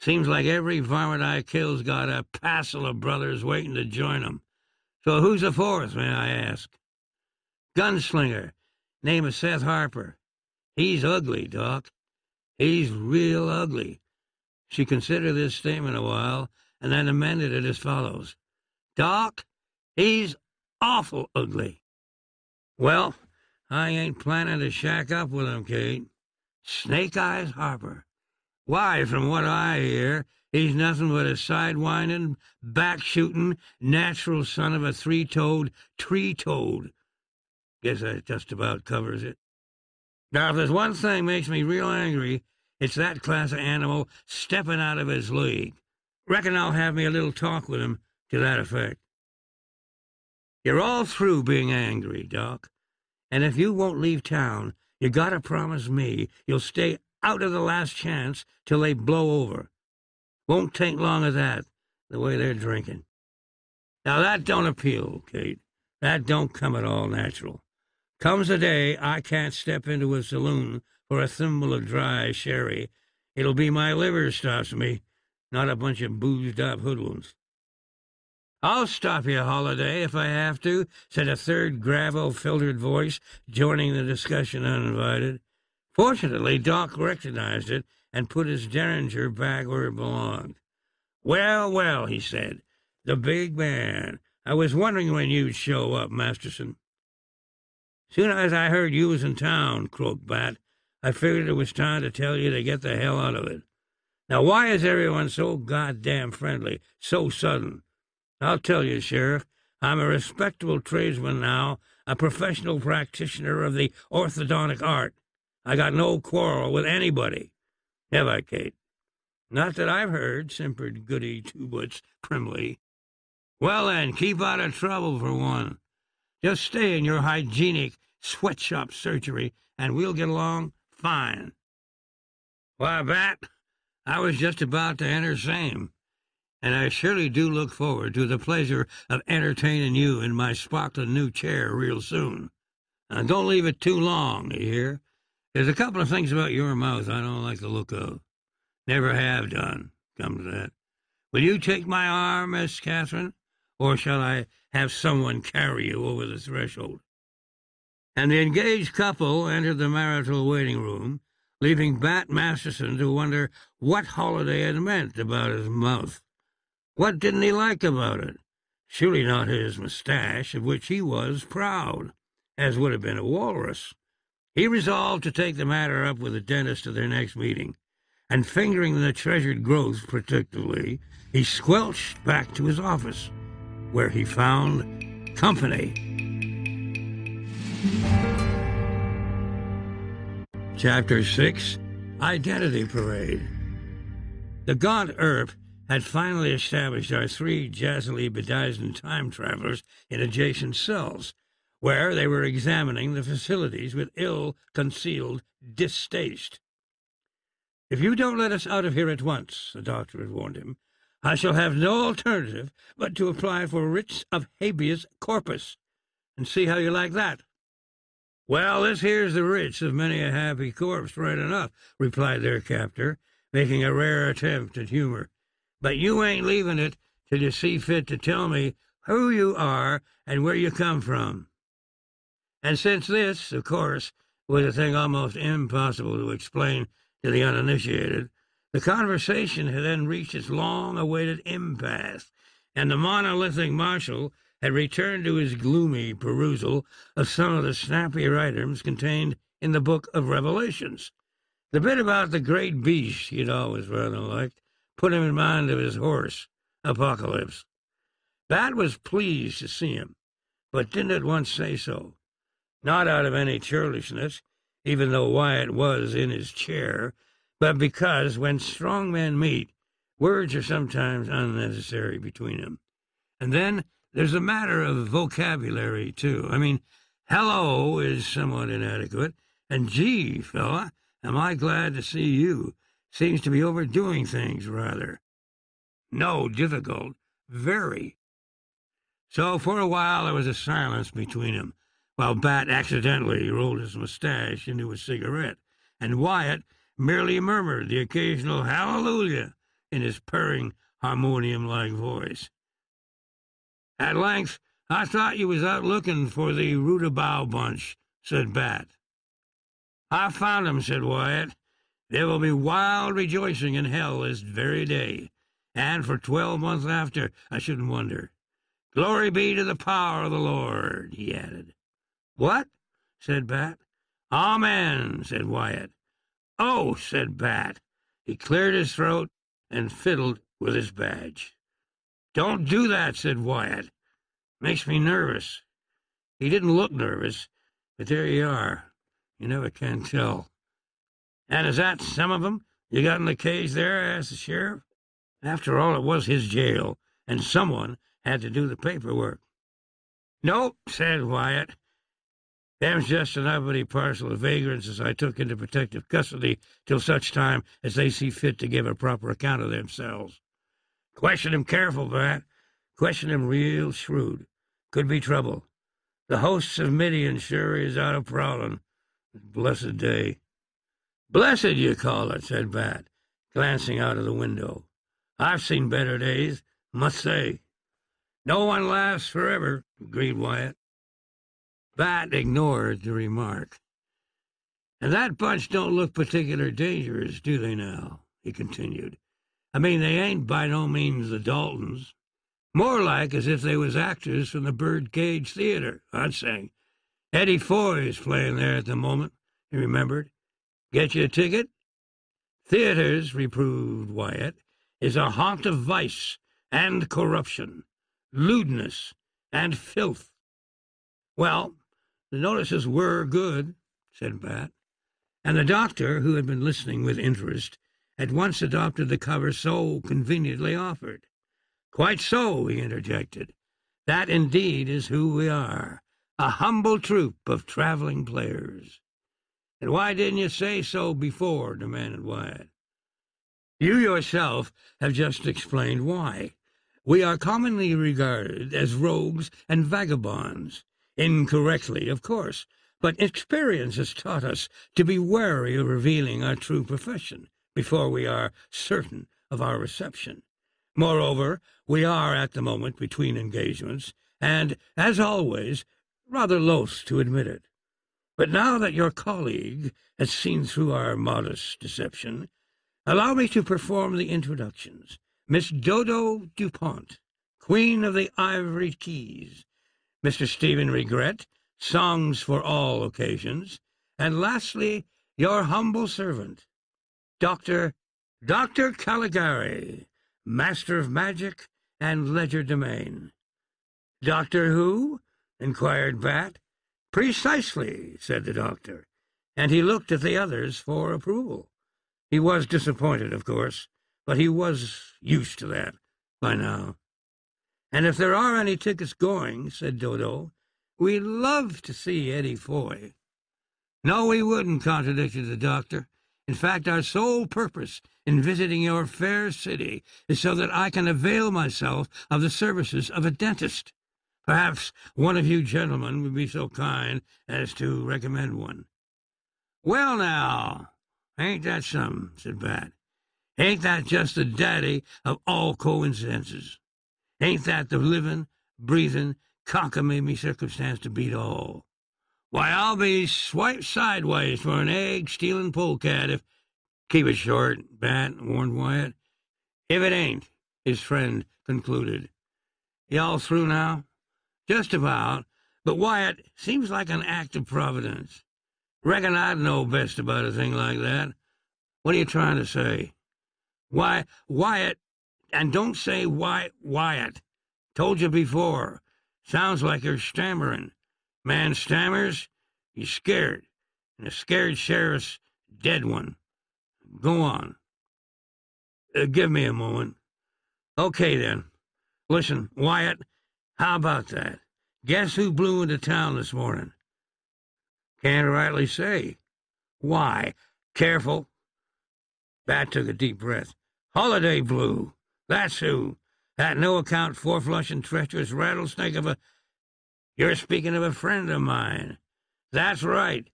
Seems like every varmint I kill's got a passel of brothers waiting to join 'em. So who's the fourth, may I ask? Gunslinger, name of Seth Harper. He's ugly, Doc. He's real ugly. She considered this statement a while and then amended it as follows. Doc, he's awful ugly. Well, I ain't planning to shack up with him, Kate. Snake Eyes Harper. Why, from what I hear, he's nothing but a sidewinding, back-shooting, natural son of a three-toed tree toad. Guess that just about covers it. Now, if there's one thing makes me real angry, it's that class of animal stepping out of his league. Reckon I'll have me a little talk with him to that effect. You're all through being angry, Doc. And if you won't leave town, you gotta promise me you'll stay out of the last chance till they blow over. Won't take long of that, the way they're drinking. Now that don't appeal, Kate. That don't come at all natural. Comes a day I can't step into a saloon for a thimble of dry sherry. It'll be my liver stops me, not a bunch of boozed up hoodlums. I'll stop you, Holliday, if I have to, said a third gravel filtered voice, joining the discussion uninvited. Fortunately, Doc recognized it and put his derringer back where it belonged. Well, well, he said, the big man. I was wondering when you'd show up, Masterson. Soon as I heard you was in town, croaked Bat, I figured it was time to tell you to get the hell out of it. Now, why is everyone so goddamn friendly, so sudden? I'll tell you, Sheriff, I'm a respectable tradesman now, a professional practitioner of the orthodontic art. I got no quarrel with anybody. Have I, Kate? Not that I've heard, simpered Goody Two Boots primly. Well, then, keep out of trouble for one. Just stay in your hygienic sweatshop surgery, and we'll get along fine. Why, Bat, I was just about to enter same and I surely do look forward to the pleasure of entertaining you in my sparkling new chair real soon. Now, don't leave it too long, you hear? There's a couple of things about your mouth I don't like the look of. Never have done, come to that. Will you take my arm, Miss Catherine, or shall I have someone carry you over the threshold? And the engaged couple entered the marital waiting room, leaving Bat Masterson to wonder what Holliday had meant about his mouth. What didn't he like about it? Surely not his moustache, of which he was proud, as would have been a walrus. He resolved to take the matter up with the dentist at their next meeting, and fingering the treasured growth protectively, he squelched back to his office, where he found company. Chapter 6 Identity Parade The gaunt Earp had finally established our three jazzily bedizened time travelers in adjacent cells, where they were examining the facilities with ill-concealed distaste. If you don't let us out of here at once, the doctor had warned him, I shall have no alternative but to apply for writs of habeas corpus, and see how you like that. Well, this here's the writs of many a happy corpse, right enough, replied their captor, making a rare attempt at humor but you ain't leaving it till you see fit to tell me who you are and where you come from. And since this, of course, was a thing almost impossible to explain to the uninitiated, the conversation had then reached its long-awaited impasse, and the monolithic marshal had returned to his gloomy perusal of some of the snappier items contained in the book of Revelations. The bit about the great beast he'd always rather liked, put him in mind of his horse, Apocalypse. Bat was pleased to see him, but didn't at once say so. Not out of any churlishness, even though Wyatt was in his chair, but because when strong men meet, words are sometimes unnecessary between them. And then there's a matter of vocabulary, too. I mean, hello is somewhat inadequate, and gee, fella, am I glad to see you. Seems to be overdoing things, rather. No, difficult. Very. So for a while there was a silence between them, while Bat accidentally rolled his mustache into a cigarette, and Wyatt merely murmured the occasional hallelujah in his purring, harmonium-like voice. At length, I thought you was out looking for the rutabow bunch, said Bat. I found 'em, said Wyatt. There will be wild rejoicing in hell this very day, and for twelve months after, I shouldn't wonder. Glory be to the power of the Lord, he added. What? said Bat. Amen, said Wyatt. Oh, said Bat. He cleared his throat and fiddled with his badge. Don't do that, said Wyatt. Makes me nervous. He didn't look nervous, but there you are. You never can tell. And is that some of 'em you got in the cage there? asked the sheriff. After all, it was his jail, and someone had to do the paperwork. Nope, said Wyatt. Them's just an uppity parcel of vagrants as I took into protective custody till such time as they see fit to give a proper account of themselves. Question him careful, Bat. Question him real shrewd. Could be trouble. The hosts of Midian sure is out of prowling. Blessed day. Blessed, you call it, said Bat, glancing out of the window. I've seen better days, must say. No one lasts forever, agreed Wyatt. Bat ignored the remark. And that bunch don't look particular dangerous, do they now? he continued. I mean, they ain't by no means the Daltons. More like as if they was actors from the Birdcage Theater, I'd say. Eddie Foy is playing there at the moment, he remembered. Get you a ticket? Theaters, reproved Wyatt, is a haunt of vice and corruption, lewdness and filth. Well, the notices were good, said Bat, and the doctor, who had been listening with interest, at once adopted the cover so conveniently offered. Quite so, he interjected. That indeed is who we are, a humble troupe of traveling players. And why didn't you say so before? demanded Wyatt. You yourself have just explained why. We are commonly regarded as rogues and vagabonds, Incorrectly, of course, but experience has taught us to be wary of revealing our true profession before we are certain of our reception. Moreover, we are at the moment between engagements, and, as always, rather loath to admit it. But now that your colleague has seen through our modest deception, allow me to perform the introductions. Miss Dodo DuPont, Queen of the Ivory Keys, Mr. Stephen Regret, Songs for All Occasions, and lastly, your humble servant, Dr. Dr. Caligari, Master of Magic and Legerdemain. Doctor who? inquired Bat. Precisely, said the doctor, and he looked at the others for approval. He was disappointed, of course, but he was used to that by now. And if there are any tickets going, said Dodo, we'd love to see Eddie Foy. No, we wouldn't, contradicted the doctor. In fact, our sole purpose in visiting your fair city is so that I can avail myself of the services of a dentist. Perhaps one of you gentlemen would be so kind as to recommend one. Well, now, ain't that some? said Bat. Ain't that just the daddy of all coincidences? Ain't that the living, breathing, cockamamie circumstance to beat all? Why, I'll be swiped sideways for an egg-stealing polecat if... Keep it short, Bat, warned Wyatt. If it ain't, his friend concluded. Y'all through now? Just about, but Wyatt seems like an act of providence. Reckon I'd know best about a thing like that. What are you trying to say? Why, Wyatt and don't say why Wyatt. Told you before. Sounds like you're stammering. Man stammers, he's scared. And a scared sheriff's dead one. Go on. Uh, give me a moment. Okay, then. Listen, Wyatt, how about that? Guess who blew into town this morning? Can't rightly say. Why? Careful. Bat took a deep breath. Holliday blew. That's who. That no account, four flushing, treacherous rattlesnake of a. You're speaking of a friend of mine. That's right.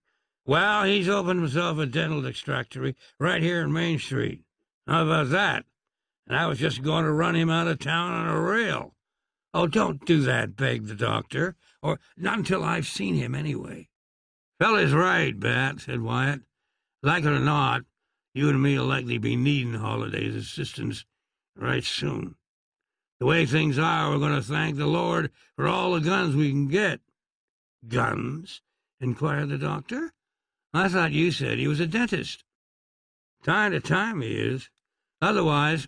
Well, he's opened himself a dental extractory right here in Main Street. How about that? And I was just going to run him out of town on a rail. Oh, don't do that, begged the doctor. Or not until I've seen him, anyway. Fellow's right, Bat, said Wyatt. Like it or not, you and me'll likely be needing Holliday's assistance right soon. The way things are, we're going to thank the Lord for all the guns we can get. Guns? inquired the doctor. I thought you said he was a dentist. Time to time he is. Otherwise,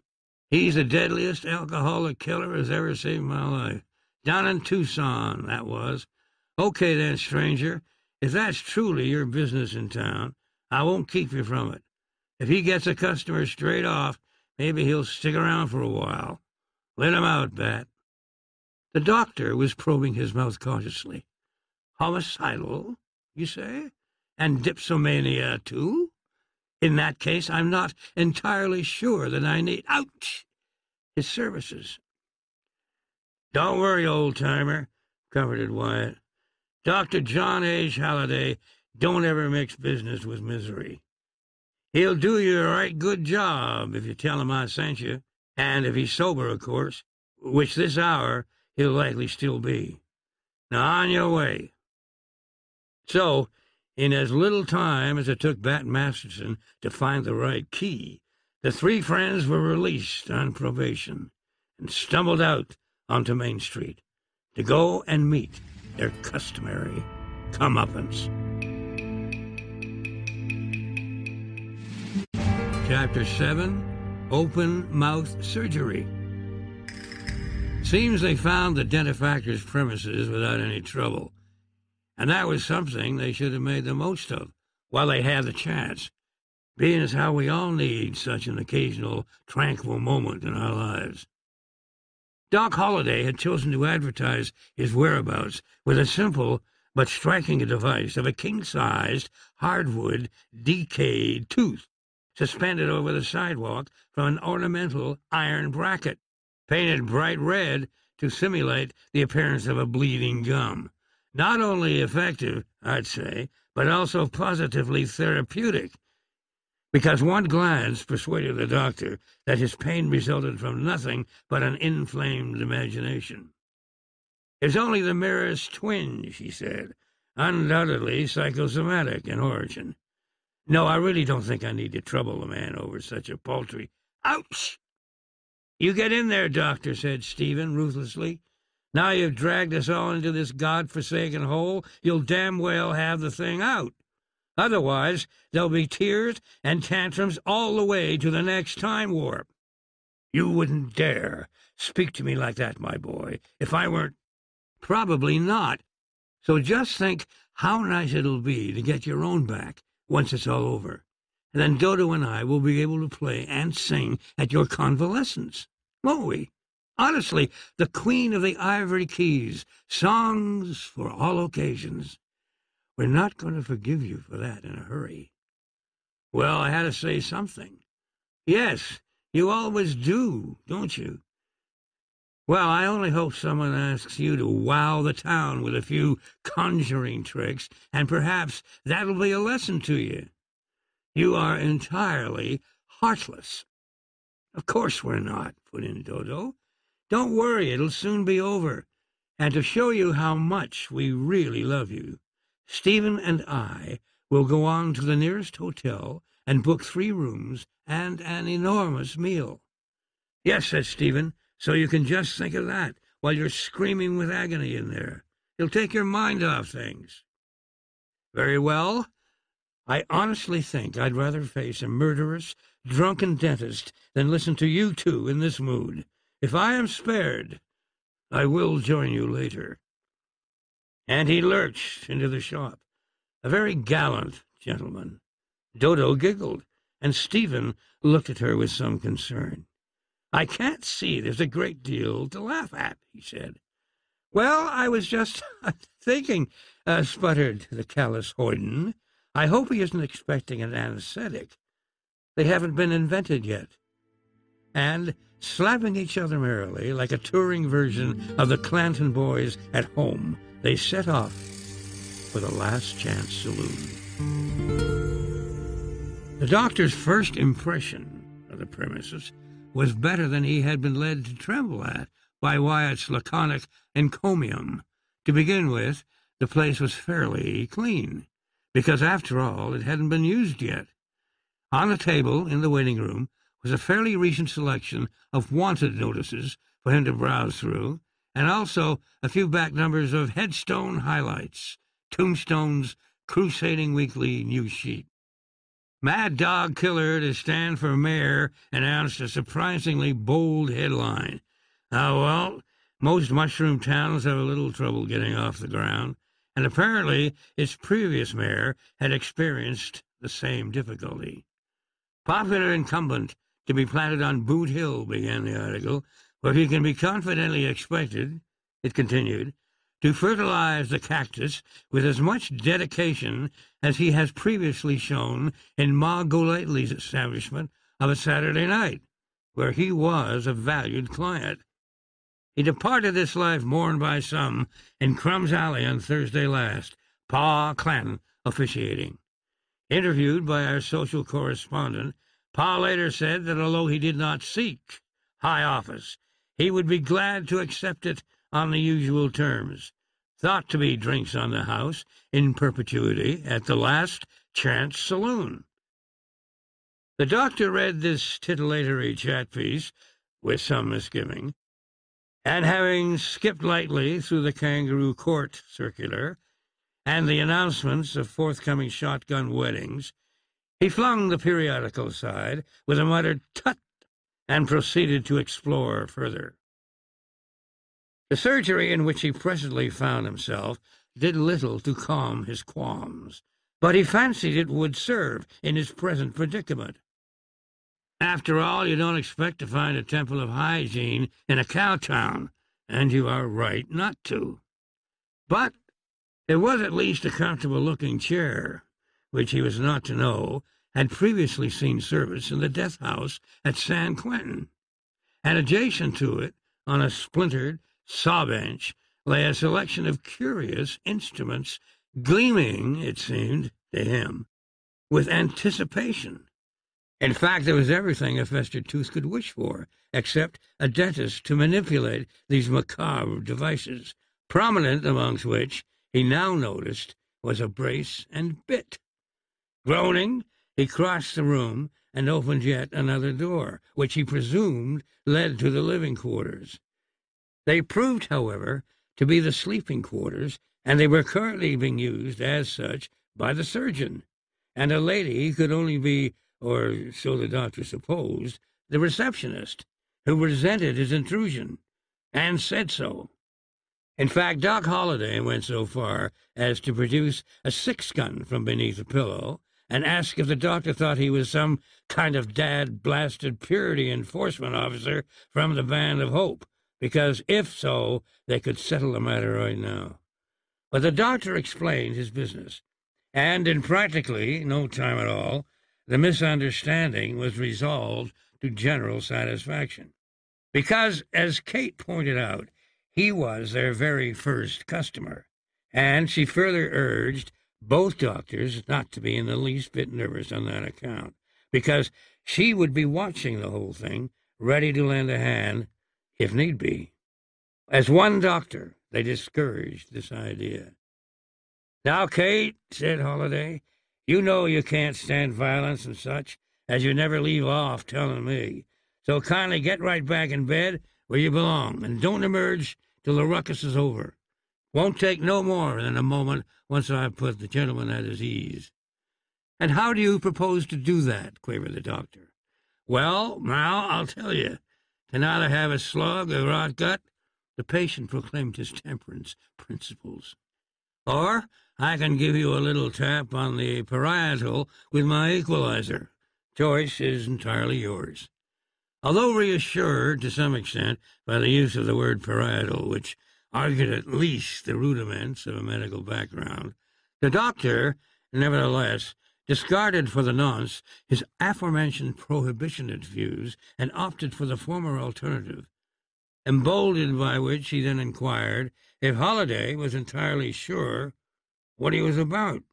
he's the deadliest alcoholic killer as ever saved my life. Down in Tucson, that was. Okay then, stranger. If that's truly your business in town, I won't keep you from it. If he gets a customer straight off, maybe he'll stick around for a while. Let him out, Bat. The doctor was probing his mouth cautiously. Homicidal, you say? And dipsomania, too? In that case, I'm not entirely sure that I need, ouch, his services. Don't worry, old-timer, comforted Wyatt. Dr. John H. Holliday don't ever mix business with misery. He'll do you a right good job if you tell him I sent you, and if he's sober, of course, which this hour he'll likely still be. Now on your way. So, in as little time as it took Bat Masterson to find the right key, the three friends were released on probation and stumbled out onto Main Street to go and meet their customary comeuppance. Chapter 7 Open Mouth Surgery. Seems they found the dentifactor's premises without any trouble. And that was something they should have made the most of while they had the chance, being as how we all need such an occasional tranquil moment in our lives. Doc Holliday had chosen to advertise his whereabouts with a simple but striking device of a king-sized hardwood decayed tooth suspended over the sidewalk from an ornamental iron bracket painted bright red to simulate the appearance of a bleeding gum. Not only effective, I'd say, but also positively therapeutic, because one glance persuaded the doctor that his pain resulted from nothing but an inflamed imagination. It's only the merest twinge, he said, undoubtedly psychosomatic in origin. No, I really don't think I need to trouble a man over such a paltry. Ouch! You get in there, doctor, said Stephen ruthlessly. Now you've dragged us all into this god-forsaken hole, you'll damn well have the thing out. Otherwise, there'll be tears and tantrums all the way to the next time warp. You wouldn't dare speak to me like that, my boy, if I weren't. Probably not. So just think how nice it'll be to get your own back once it's all over and then Dodo and I will be able to play and sing at your convalescence, won't we? Honestly, the Queen of the Ivory Keys, songs for all occasions. We're not going to forgive you for that in a hurry. Well, I had to say something. Yes, you always do, don't you? Well, I only hope someone asks you to wow the town with a few conjuring tricks, and perhaps that'll be a lesson to you. You are entirely heartless. Of course we're not, put in Dodo. Don't worry, it'll soon be over. And to show you how much we really love you, Stephen and I will go on to the nearest hotel and book three rooms and an enormous meal. Yes, said Stephen, so you can just think of that while you're screaming with agony in there. It'll take your mind off things. Very well. I honestly think I'd rather face a murderous, drunken dentist than listen to you two in this mood. If I am spared, I will join you later. And he lurched into the shop, a very gallant gentleman. Dodo giggled, and Stephen looked at her with some concern. I can't see there's a great deal to laugh at, he said. Well, I was just thinking, uh, sputtered the callous hoyden. I hope he isn't expecting an anesthetic. They haven't been invented yet. And, slapping each other merrily, like a touring version of the Clanton boys at home, they set off for the last chance saloon. The doctor's first impression of the premises was better than he had been led to tremble at by Wyatt's laconic encomium. To begin with, the place was fairly clean because after all, it hadn't been used yet. On a table in the waiting room was a fairly recent selection of wanted notices for him to browse through, and also a few back numbers of Headstone Highlights, Tombstone's crusading weekly news sheet. Mad Dog Killer to stand for mayor announced a surprisingly bold headline. Ah, well, most mushroom towns have a little trouble getting off the ground, and apparently its previous mayor had experienced the same difficulty. Popular incumbent to be planted on Boot Hill, began the article, where he can be confidently expected, it continued, to fertilize the cactus with as much dedication as he has previously shown in Ma Golightly's establishment of a Saturday night, where he was a valued client. He departed this life mourned by some in Crumb's Alley on Thursday last, Pa Clanton officiating. Interviewed by our social correspondent, Pa later said that although he did not seek high office, he would be glad to accept it on the usual terms. Thought to be drinks on the house in perpetuity at the last chance saloon. The doctor read this titillatory chat piece with some misgiving, and having skipped lightly through the kangaroo court circular and the announcements of forthcoming shotgun weddings, he flung the periodical aside with a muttered tut and proceeded to explore further. The surgery in which he presently found himself did little to calm his qualms, but he fancied it would serve in his present predicament. After all, you don't expect to find a temple of hygiene in a cow town, and you are right not to. But there was at least a comfortable looking chair, which he was not to know had previously seen service in the death house at San Quentin, and adjacent to it, on a splintered saw bench, lay a selection of curious instruments, gleaming, it seemed to him, with anticipation. In fact, there was everything a festered tooth could wish for, except a dentist to manipulate these macabre devices, prominent amongst which, he now noticed, was a brace and bit. Groaning, he crossed the room and opened yet another door, which he presumed led to the living quarters. They proved, however, to be the sleeping quarters, and they were currently being used as such by the surgeon, and a lady could only be or so the doctor supposed, the receptionist, who resented his intrusion, and said so. In fact, Doc Holliday went so far as to produce a six gun from beneath a pillow and ask if the doctor thought he was some kind of dad blasted purity enforcement officer from the Band of Hope, because if so, they could settle the matter right now. But the doctor explained his business, and in practically no time at all, the misunderstanding was resolved to general satisfaction. Because, as Kate pointed out, he was their very first customer, and she further urged both doctors not to be in the least bit nervous on that account, because she would be watching the whole thing, ready to lend a hand if need be. As one doctor, they discouraged this idea. Now, Kate, said Holliday, you know you can't stand violence and such, as you never leave off telling me. So kindly get right back in bed where you belong, and don't emerge till the ruckus is over. Won't take no more than a moment once I've put the gentleman at his ease. And how do you propose to do that? quavered the doctor. Well, now I'll tell you. To neither have a slug or rot gut, the patient proclaimed his temperance principles. Or I can give you a little tap on the parietal with my equalizer. Choice is entirely yours. Although reassured to some extent by the use of the word parietal, which argued at least the rudiments of a medical background, the doctor, nevertheless, discarded for the nonce his aforementioned prohibitionist views and opted for the former alternative, emboldened by which he then inquired if Holliday was entirely sure what he was about.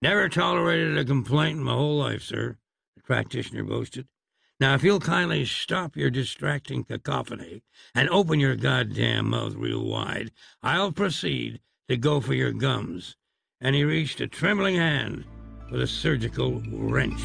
Never tolerated a complaint in my whole life, sir, the practitioner boasted. Now, if you'll kindly stop your distracting cacophony and open your goddamn mouth real wide, I'll proceed to go for your gums. And he reached a trembling hand for the surgical wrench.